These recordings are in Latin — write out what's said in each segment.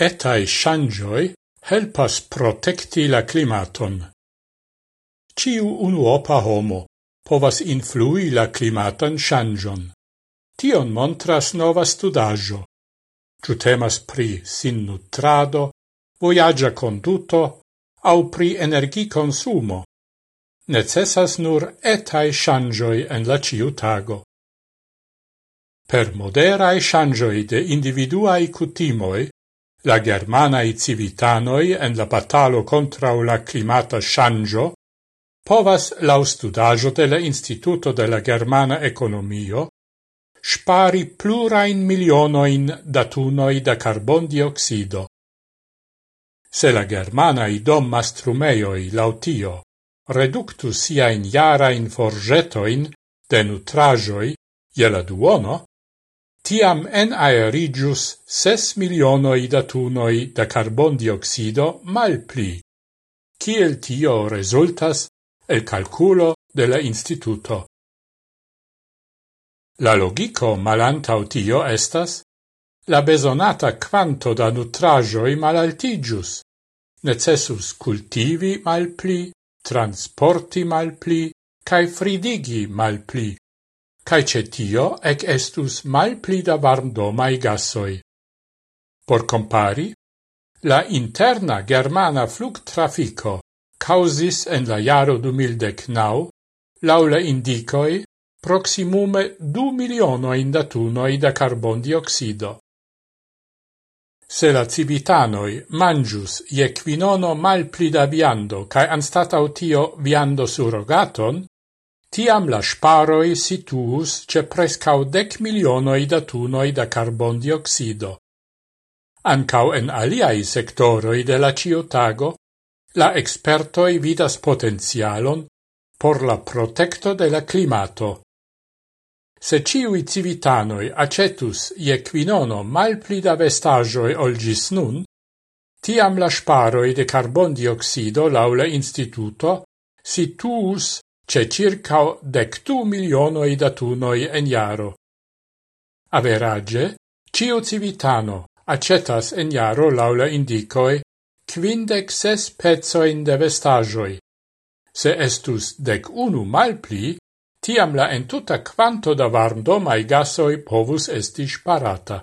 Etai shangioi helpas protecti la climaton. Ciu unuopa homo povas influi la climatan shangion. Tion montras nova studaggio. Ciu temas pri sin nutrado, voyagia conduto, au pri energi consumo. Necessas nur etai shangioi en la ciu tago. Per moderae shangioi de individuae cutimoi La germanae civitanoi en la batalo contra la climata shangio povas lau studaggio de la Instituto de la Germana Economio spari plurain milionoin datunoi da carbon dioxido. Se la germana domma mastrumeioi lautio reductu jara in forgetoin de nutrajoi je la duono, tiam enaerigius ses milionoi da carbon da carbondioxido mal pli, Ciel tio resultas el calculo de la instituto. La logico malantau tio estas la besonata quanto da nutrajoi malaltigius, necessus cultivi mal pli, transporti mal pli, cae fridigi mal pli cae cetio ec estus mal plida varmdomai gassoi. Por compari, la interna germana flug trafico causis en la jaro 2019, laula indicoi, proximume du milionoin datunoi da carbon dioxido. Se la civitanoi mangius je quinono mal plida viando cae anstatau tio viando surrogaton, Tiam la sparoi situus ce prescau dec milionoi da tunoi da carbondioxido. Ancau en aliai sectoroi de la ciotago, la expertoi vidas potenzialon por la protecto de la climato. Se ciui civitanoi acetus ie quinono malpli da vestagioi olgis nun, tiam la sparoi de carbondioxido laula instituto situus ce circa dectu milionoi datunoi en iaro. Average, cio civitano accetas en jaro laula indicoi quindec ses pezoin de vestagioi. Se estus dec unu malpli, tiam la entuta quanto da varmdomai gasoi povus esti sparata.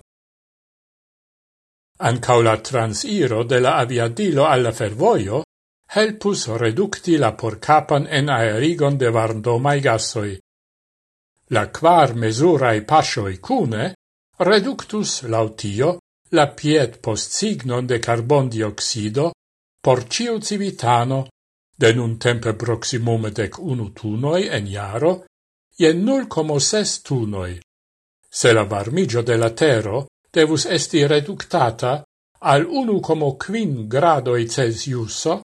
Ancau la transiro de la aviadilo alla fervoio helpus reducti la porcapan en aerigon de varndomai gasoi. La quar mesurai pasioi cune reductus lautio la piet post signon de carbon dioxido por ciu civitano de nun tempe proximume dec unu tunoi en jaro je nul como ses tunoi. Se la varmigio de la tero devus esti reductata al unu como quin gradoi Celsiuso,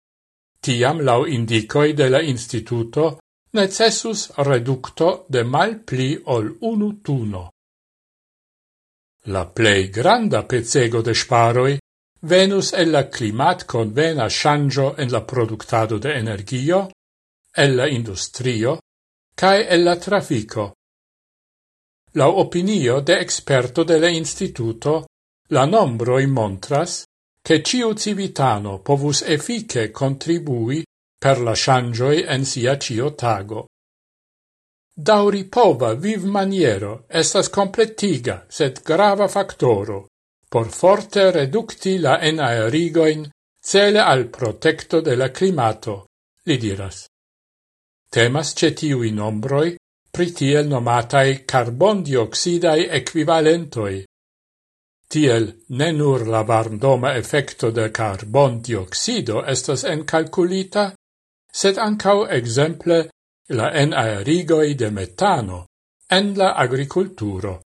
tiam lau indicoi de la instituto necessus reducto de mal pli ol unu tuno. La plei granda pezego de sparoi venus el la climat convena shangio en la productado de energio, el la industrio, cae el la trafico. La opinio de experto de la instituto, la nombroi montras che ciu civitano povus effice contribui per la shangioi en sia cio tago. Dauri pova viv maniero estas completiga, sed grava factoro, por forte reducti la enaerigoin cele al protecto de la climato, li diras. Temas cetiui nombroi pritiel nomatai carbondioxidae equivalentoi, Tiel, ne nur la varmdoma effecto de carbondioxido estas encalculita, sed ancau exemple la enaerigoi de metano en la agriculturo.